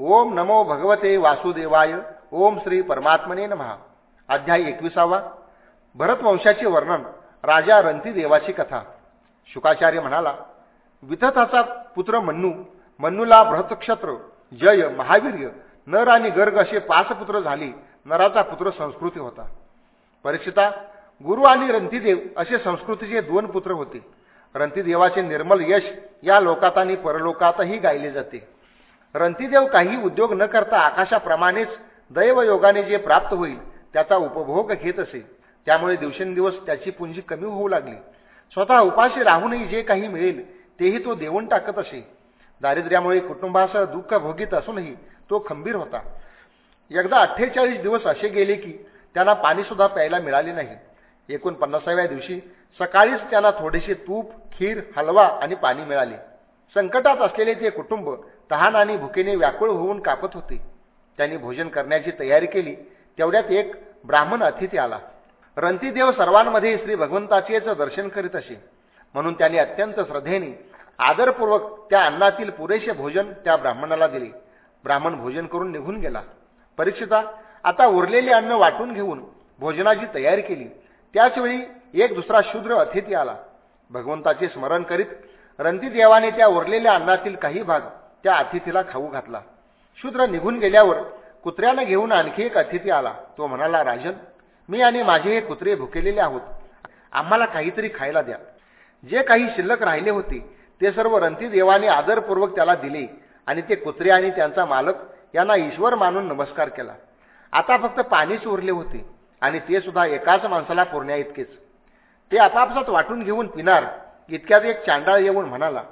ओम नमो भगवते वासुदेवाय. ओम श्री परमात्मने महा अध्याय एकविसावा. भरतवंशाचे वर्णन. राजा रंतीदेवाची कथा. शुकाचार्य म्हणाला विथथाचा पुत्र मन्नू मन्नूला बृहतक्षत्र जय महावीर्य नर आणि गर्ग असे पाच पुत्र झाली. नराचा पुत्र संस्कृती होता. परीक्षिता गुरु आणि रंतीदेव असे संस्कृतीचे दोन पुत्र होते. रंतीदेवाचे निर्मल यश या लोकात आणि परलोकातही गायले जाते. रंतीदेव काही उद्योग न करता आकाशाप्रमाणेच दैवयोगाने जे प्राप्त होईल त्याचा उपभोग घेत असे. त्यामुळे दिवसेंदिवस त्याची पुंजी कमी होऊ लागली. स्वतः उपाशी राहूनही जे काही मिळेल तेही तो देऊन टाकत असे. दारिद्र्यामुळे कुटुंबासह दुःख भोगीत असूनही तो खंबीर होता. एकदा अठ्ठेचाळीस दिवस असे गेले की त्यांना पाणीसुद्धा प्यायला मिळाले नाही. एकोणपन्नासाव्या दिवशी सकाळीच त्यांना थोडेसे तूप खीर हलवा आणि पाणी मिळाले. संकटात असलेले ते कुटुंब तहान आणि भुकेने व्याकुळ होऊन कापत होते त्यांनी भोजन करण्याची तयारी केली. तेवढ्यात एक ब्राह्मण अतिथी आला. रंतीदेव सर्वांमध्ये श्री भगवंताचेच दर्शन करीत असे. म्हणून त्यांनी अत्यंत श्रद्धेने आदरपूर्वक त्या अन्नातील पुरेसे भोजन त्या ब्राह्मणाला दिले. ब्राह्मण भोजन करून निघून गेला. परीक्षिता आता उरलेले अन्न वाटून घेऊन भोजनाची तयारी केली. त्याचवेळी एक दुसरा शूद्र अतिथी आला. भगवंताचे स्मरण करीत रंतीदेवाने त्या उरलेल्या अन्नातील काही भाग त्या अतिथीला खाऊ घातला. शूद्र निघून गेल्यावर कुत्र्यानं घेऊन आणखी एक अतिथी आला. तो म्हणाला राजन मी आणि माझे हे कुत्रे भुकेलेले आहोत. आम्हाला काहीतरी खायला द्या. जे काही शिल्लक राहिले होते ते सर्व रंतीदेवाने आदरपूर्वक त्याला दिले आणि ते कुत्रे आणि त्यांचा मालक यांना ईश्वर मानून नमस्कार केला. आता फक्त पाणीच उरले होते आणि ते सुद्धा एकाच माणसाला पुरण्या इतकेच. ते आपापसात वाटून घेऊन पिणार इतक्यात एक चांडाळ येऊन म्हणाला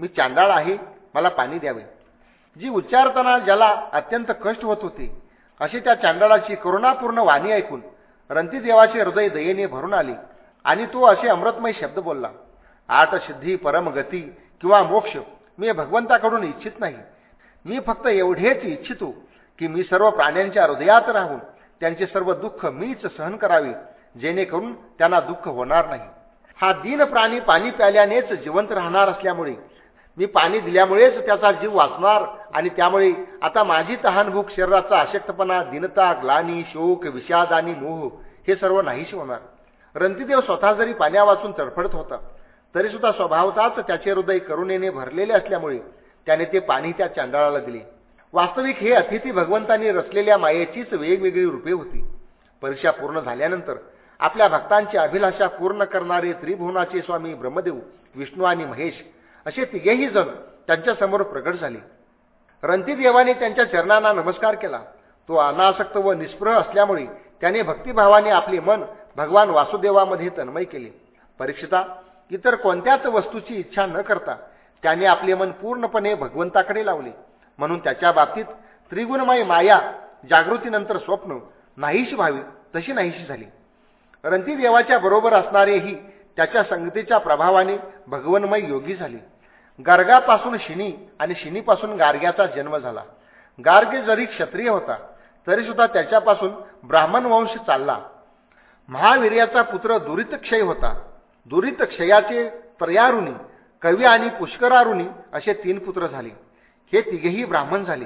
मी चांडाळ आहे मला पाणी द्यावे. जी उच्चारताना ज्याला अत्यंत कष्ट होत होते अशी त्या चांडाळाची करुणापूर्ण वाणी ऐकून रंतीदेवाचे हृदय दयेने भरून आले आणि तो असे अमृतमय शब्द बोलला आटसिद्धी परमगती किंवा मोक्ष मी भगवंताकडून इच्छित नाही. मी फक्त एवढेच इच्छितो की मी सर्व प्राण्यांच्या हृदयात राहून त्यांचे सर्व दुःख मीच सहन करावे जेणेकरून त्यांना दुःख होणार नाही. हा दीन प्राणी पाणी प्याल्यानेच जिवंत राहणार असल्यामुळे. मी पाणी दिल्यामुळेच त्याचा जीव वाचणार आणि त्यामुळे आता माझी तहानभूक शरीराचा अशक्तपणा दिनता ग्लानी शोक विषाद आणि मोह हे सर्व नाहीशी होणार. रंतीदेव स्वतः जरी पाण्या वाचून तडफडत होता तरी सुद्धा स्वभावताच त्याचे हृदय करुणेने भरलेले असल्यामुळे त्याने ते पाणी त्या चांदळाला दिले. वास्तविक हे अतिथी भगवंतांनी रचलेल्या मायेचीच वेगवेगळी रूपे होती. परीक्षा पूर्ण झाल्यानंतर आपल्या भक्तांची अभिलाषा पूर्ण करणारे त्रिभुवनाचे स्वामी ब्रह्मदेव विष्णू आणि महेश असे तिघेही जण त्यांच्यासमोर प्रगट झाले. रणतीदेवाने त्यांच्या चरणांना नमस्कार केला. तो अनासक्त व निष्प्रह असल्यामुळे त्याने भक्तिभावाने आपले मन भगवान वासुदेवामध्ये तन्मय केले. परीक्षिता इतर कोणत्याच वस्तूची इच्छा न करता त्याने आपले मन पूर्णपणे भगवंताकडे लावले. म्हणून त्याच्या बाबतीत त्रिगुणमय माया जागृतीनंतर स्वप्न नाहीशी व्हावी तशी नाहीशी झाली. रणतीदेवाच्या बरोबर असणारेही त्याच्या संगतीच्या प्रभावाने भगवनमय योगी झाले. गार्गापासून शिनी आणि शिनीपासून गार्ग्याचा जन्म झाला. गार्गे जरी क्षत्रिय होता तरीसुद्धा त्याच्यापासून ब्राह्मण वंश चालला. महावीर्याचा पुत्र दुरितक्षय होता. दुरितक्षयाचे त्रयारुणी कवी आणि पुष्करारुणी असे तीन पुत्र झाले. हे तिघेही ब्राह्मण झाले.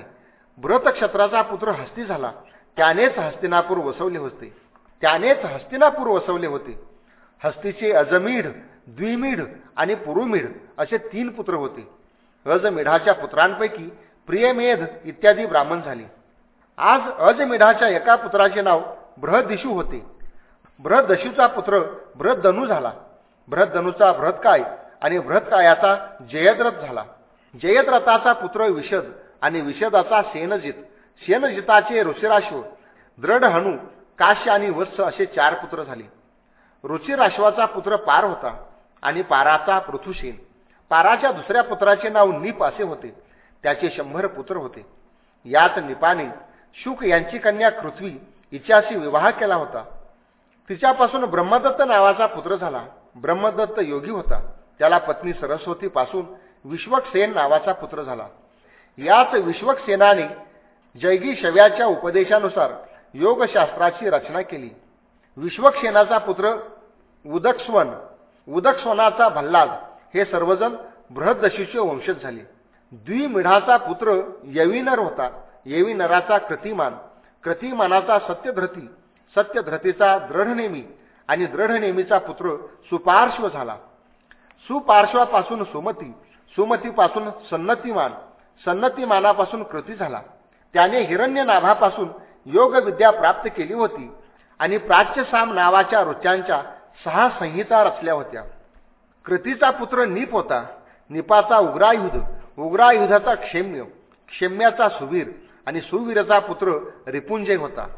व्रतक्षत्राचा पुत्र हस्ती झाला. त्यानेच हस्तिनापूर वसवले होते. त्यानेच हस्तिनापूर वसवले होते. हस्तीचे अजमीढ द्विमीढ आणि पुरुमीढ असे तीन पुत्र होते. अजमेढाच्या पुत्रांपैकी प्रियमेध इत्यादी ब्राह्मण झाले. आज अजमेढाच्या एका पुत्राचे नाव बृहदिशू होते. बृहदशूचा पुत्र बृहदनू झाला. बृहदनूचा बृहत्काय आणि बृहत्कायाचा जयद्रथ झाला. जयद्रथाचा पुत्र विशद आणि विषदाचा सेनजित. सेनजिताचे ऋषिराश्व दृढहनू काश्य आणि वत्स असे चार पुत्र झाले. रुचिराश्वाचा पुत्र पार होता आणि पाराचा पृथुसेन पाराच्या दुसऱ्या पुत्राचे नाव निप असे होते. त्याचे शंभर पुत्र होते. याच निपाने शुक यांची कन्या पृथ्वी हिच्याशी विवाह केला होता. तिच्यापासून ब्रह्मदत्त नावाचा पुत्र झाला. ब्रह्मदत्त योगी होता. त्याला पत्नी सरस्वतीपासून विश्वकसेन नावाचा पुत्र झाला. याच विश्वकसेनाने जैगी शव्याच्या उपदेशानुसार योगशास्त्राची रचना केली. विश्वक्षेनाचा पुत्र उदकस्वन उदकस्वनाचा भल्लाद हे सर्वजण बृहदशीचे वंशज झाले. द्विमिढाचा पुत्र यविनर होता. यविनराचा कृतिमान कृतिमानाचा सत्यध्रती सत्यध्रतीचा दृढनेमी आणि दृढनेमीचा पुत्र सुपार्श्व झाला. सुपार्श्वापासून सुमती सुमतीपासून सन्नतीमान सन्नतीमानापासून कृती झाला. त्याने हिरण्यनाभापासून योगविद्या प्राप्त केली होती आणि प्राच्यसाम नावाच्या ऋचांच्या सहा संहिता रचल्या होत्या. कृतीचा पुत्र निप होता. निपाचा उग्रायुध उग्रायुधाचा क्षेम्य क्षेम्याचा सुवीर आणि सुवीरचा पुत्र रिपुंजय होता.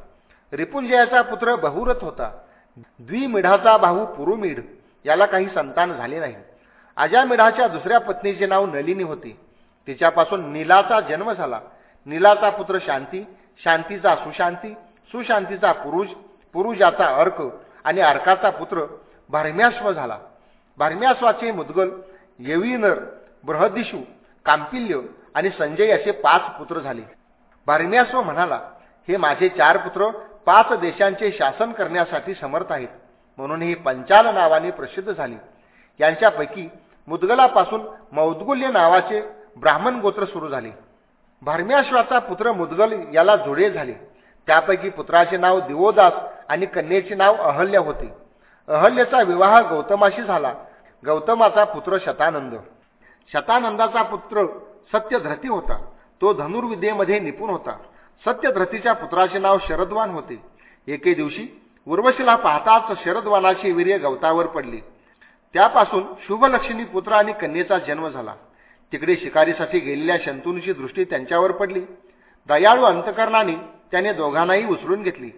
रिपुंजयाचा पुत्र बहुरथ होता. द्विमिढाचा भाऊ पुरुमिढ याला काही संतान झाले नाही. अजामिढाच्या दुसऱ्या पत्नीचे नाव नलिनी होते. तिच्यापासून नीलाचा जन्म झाला. नीलाचा पुत्र शांती शांतीचा सुशांती सुशांतीचा पुरुष पुरुषाचा अर्क आणि अर्काचा पुत्र भारम्याश्व झाला. भारम्याश्वाचे मुदगल येविनर बृहदिशू कांपिल्य आणि संजय असे पाच पुत्र झाले. भारम्यास्व म्हणाला हे माझे चार पुत्र पाच देशांचे शासन करण्यासाठी समर्थ आहेत. म्हणून ही पंचाल नावाने प्रसिद्ध झाली. यांच्यापैकी मुदगलापासून मौदगुल्य नावाचे ब्राह्मण गोत्र सुरू झाले. भरम्याश्वाचा पुत्र मुदगल याला जुळे झाले. त्यापैकी पुत्राचे नाव दिवोदास आणि कन्येचे नाव अहल्य होते. अहल्यचा विवाह गौतमाशी झाला. गौतमाचा पुत्र शतानंद. शतानंदाचा पुत्र सत्यध्रती होता. तो धनुर्विद्येमध्ये निपुण होता. सत्यध्रतीच्या पुत्राचे नाव शरदवान होते. एके दिवशी उर्वशीला पाहताच शरदवानाची वीर्य गवतावर पडली. त्यापासून शुभलक्ष्मी पुत्र आणि कन्येचा जन्म झाला. तिकडे शिकारीसाठी गेलेल्या शंतूंची दृष्टी त्यांच्यावर पडली. दयाळू अंतकरणाने त्याने दोघांनाही उचलून घेतली.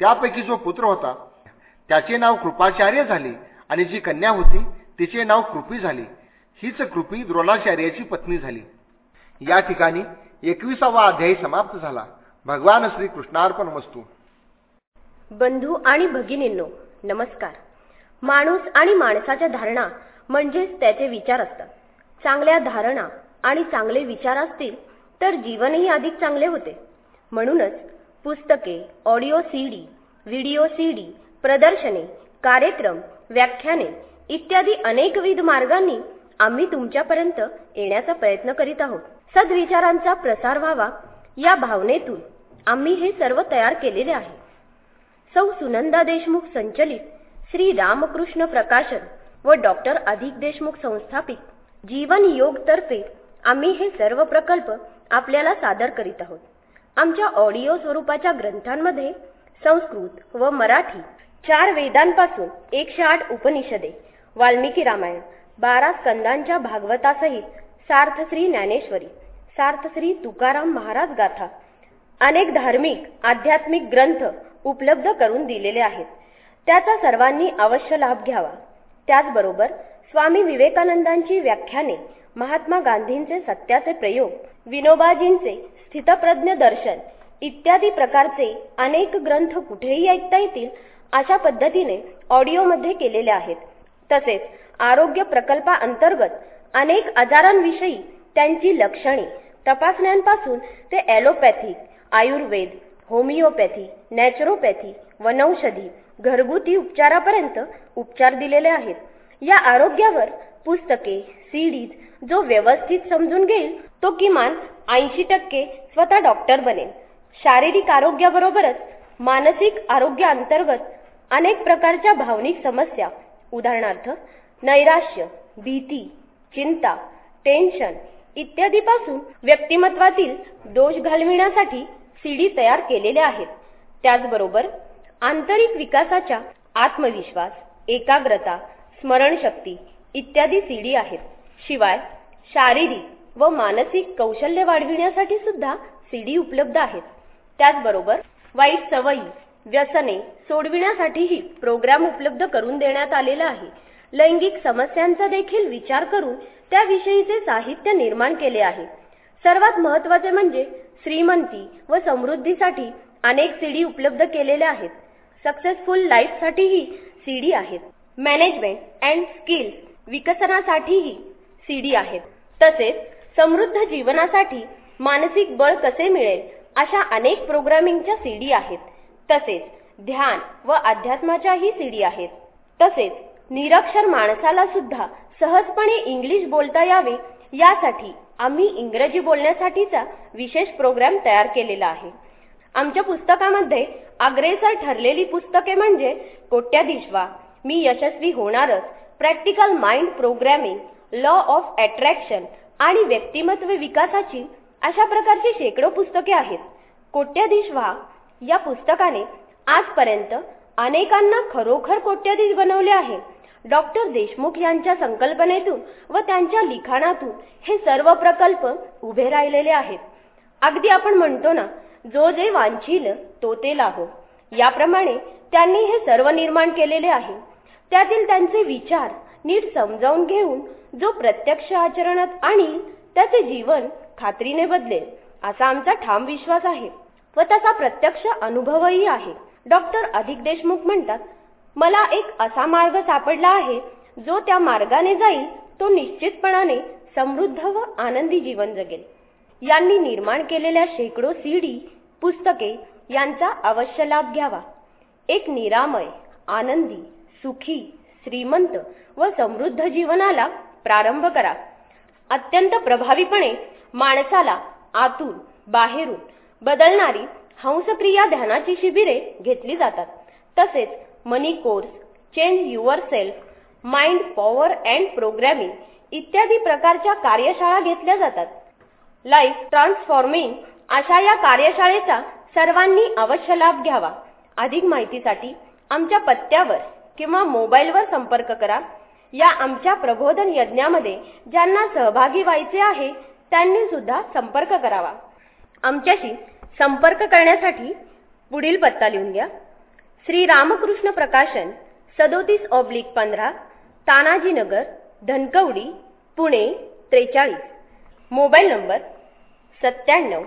त्यापैकी जो पुत्र होता त्याचे नाव कृपाचार्य झाले आणि जी कन्या होती तिचे नाव कृपी झाले. हीच कृपी द्रोणाचार्याची पत्नी झाली. या ठिकाणी एकविसावा अध्यायी समाप्त झाला. भगवान श्री कृष्णार्पण वस्तू. बंधू आणि भगिनींनो नमस्कार. माणूस आणि माणसाच्या धारणा म्हणजेच त्याचे विचार असतात. चांगल्या धारणा आणि चांगले विचार असतील तर जीवनही अधिक चांगले होते. म्हणूनच पुस्तके ऑडिओ सीडी व्हिडिओ सीडी प्रदर्शने कार्यक्रम व्याख्याने इत्यादी अनेकविध मार्गांनी आम्ही तुमच्यापर्यंत येण्याचा प्रयत्न करीत आहोत. सद्विचारांचा प्रसार व्हावा या भावनेतून आम्ही हे सर्व तयार केलेले आहे. सौ सुनंदा देशमुख संचलित श्री रामकृष्ण प्रकाशन व डॉक्टर अधिक देशमुख संस्थापित. जीवन योग तर्फे आम्ही हे सर्व प्रकल्प आपल्याला सादर करीत आहोत. आमच्या ऑडिओ स्वरूपाच्या ग्रंथांमध्ये संस्कृत व मराठी चार वेदांपासून एकशे आठ उपनिषदे वाल्मिकी रामायण बारा स्कंदांच्या भागवतासहित सार्थश्री ज्ञानेश्वरी सार्थश्री तुकाराम महाराज गाथा अनेक धार्मिक आध्यात्मिक ग्रंथ उपलब्ध करून दिलेले आहेत. त्याचा सर्वांनी अवश्य लाभ घ्यावा. त्याचबरोबर स्वामी विवेकानंदांची व्याख्याने महात्मा गांधींचे सत्याचे प्रयोग विनोबाजींचे स्थितप्रज्ञ दर्शन इत्यादी प्रकारचे अनेक ग्रंथ कुठेही ऐकता येतील अशा पद्धतीने ऑडिओमध्ये केलेले आहेत. तसेच आरोग्य प्रकल्पाअंतर्गत अनेक आजारांविषयी त्यांची लक्षणे तपासण्यांपासून ते ॲलोपॅथी आयुर्वेद होमिओपॅथी नॅचरोपॅथी वनौषधी घरगुती उपचारापर्यंत उपचार दिलेले आहेत. या आरोग्यावर पुस्तके सीडीज जो व्यवस्थित समजून घेईल तो किमान ऐंशी टक्के स्वतः डॉक्टर बनेल. शारीरिक आरोग्याबरोबरच मानसिक आरोग्याअंतर्गत अनेक प्रकारच्या भावनिक समस्या उदाहरणार्थ नैराश्य भीती चिंता टेन्शन इत्यादीपासून व्यक्तिमत्वातील दोष घालविण्यासाठी सीडी तयार केलेल्या आहेत. त्याचबरोबर आंतरिक विकासाच्या आत्मविश्वास एकाग्रता स्मरणशक्ती इत्यादी सीडी आहेत. शिवाय शारीरिक व मानसिक कौशल्य वाढविण्यासाठी सुद्धा सीडी उपलब्ध आहेत. त्याचबरोबर वाईट सवयी व्यसने सोडविण्यासाठीही प्रोग्राम उपलब्ध करून देण्यात आलेला आहे. लैंगिक समस्यांचा देखील विचार करून त्याविषयीचे साहित्य निर्माण केले आहे. सर्वात महत्त्वाचे म्हणजे श्रीमंती व समृद्धीसाठी अनेक सीडी उपलब्ध केलेल्या आहेत. सक्सेसफुल लाईफसाठीही सीडी आहेत. मॅनेजमेंट अँड स्किल्स विकसनासाठीही सीडी आहेत. तसेच समृद्ध जीवनासाठी मानसिक बळ कसे मिळेल अशा अनेक प्रोग्रामिंगच्या सीडी आहेत. तसेच ध्यान व अध्यात्माच्याही सीडी आहेत. तसेच निरक्षर माणसाला सुद्धा सहजपणे इंग्लिश बोलता यावे यासाठी आम्ही इंग्रजी बोलण्यासाठीचा विशेष प्रोग्राम तयार केलेला आहे. आमच्या पुस्तकामध्ये अग्रेसर ठरलेली पुस्तके म्हणजे कोट्याधीशवा मी यशस्वी होणारच. Practical mind programming law of attraction आणि व्यक्तिमत्व विकासाची अशा प्रकारची शेकडो पुस्तके आहेत. कोट्याधीश व्हा. या पुस्तकाने आजपर्यंत अनेकांना खरोखर कोट्याधीश बनवले आहे. डॉक्टर देशमुख यांच्या संकल्पनेतून व त्यांच्या लिखाणातून हे सर्व प्रकल्प उभे राहिलेले आहेत. अगदी आपण म्हणतो ना जो जे वांछील तो ते लाहो. याप्रमाणे त्यांनी हे सर्व निर्माण केलेले आहे. त्यातील त्यांचे विचार नीट समजावून घेऊन जो प्रत्यक्ष आचरणात आणील त्याचे जीवन खात्रीने बदलेल असा आमचा ठाम विश्वास आहे व त्याचा प्रत्यक्ष अनुभवही आहे. डॉक्टर अधिक देशमुख म्हणतात मला एक असा मार्ग सापडला आहे जो त्या मार्गाने जाईल तो निश्चितपणाने समृद्ध व आनंदी जीवन जगेल. यांनी निर्माण केलेल्या शेकडो सीडी पुस्तके यांचा अवश्य लाभ घ्यावा. एक निरामय आनंदी सुखी श्रीमंत व समृद्ध जीवनाला प्रारंभ करा. अत्यंत प्रभावीपणे माणसाला आतून बाहेरून बदलणारी हंसक्रिया ध्यानाची शिबिरे घेतली जातात. तसेच money course change yourself mind power and programming इत्यादी प्रकारच्या कार्यशाळा घेतल्या जातात. लाईफ ट्रान्सफॉर्मिंग अशा या कार्यशाळेचा सर्वांनी अवश्य लाभ घ्यावा. अधिक माहितीसाठी आमच्या पत्त्यावर किंवा मोबाईलवर संपर्क करा. या आमच्या प्रबोधन यज्ञामध्ये ज्यांना सहभागी व्हायचे आहे त्यांनी सुद्धा संपर्क करावा. आमच्याशी संपर्क करण्यासाठी पुढील पत्ता लिहून घ्या. श्री रामकृष्ण प्रकाशन सदोतीस ऑब्लिक पंधरा तानाजीनगर धनकवडी पुणे त्रेचाळीस. मोबाईल नंबर सत्त्याण्णव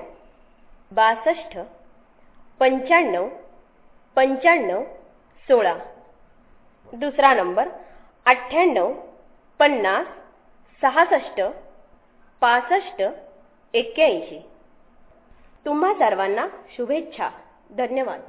बासष्ट पंच्याण्णव पंच्याण्णव सोळा. दुसरा नंबर अठ्ठ्याण्णव पन्नास सहासष्ट पासष्ट एक्क्याऐंशी. तुम्हा सर्वांना शुभेच्छा. धन्यवाद.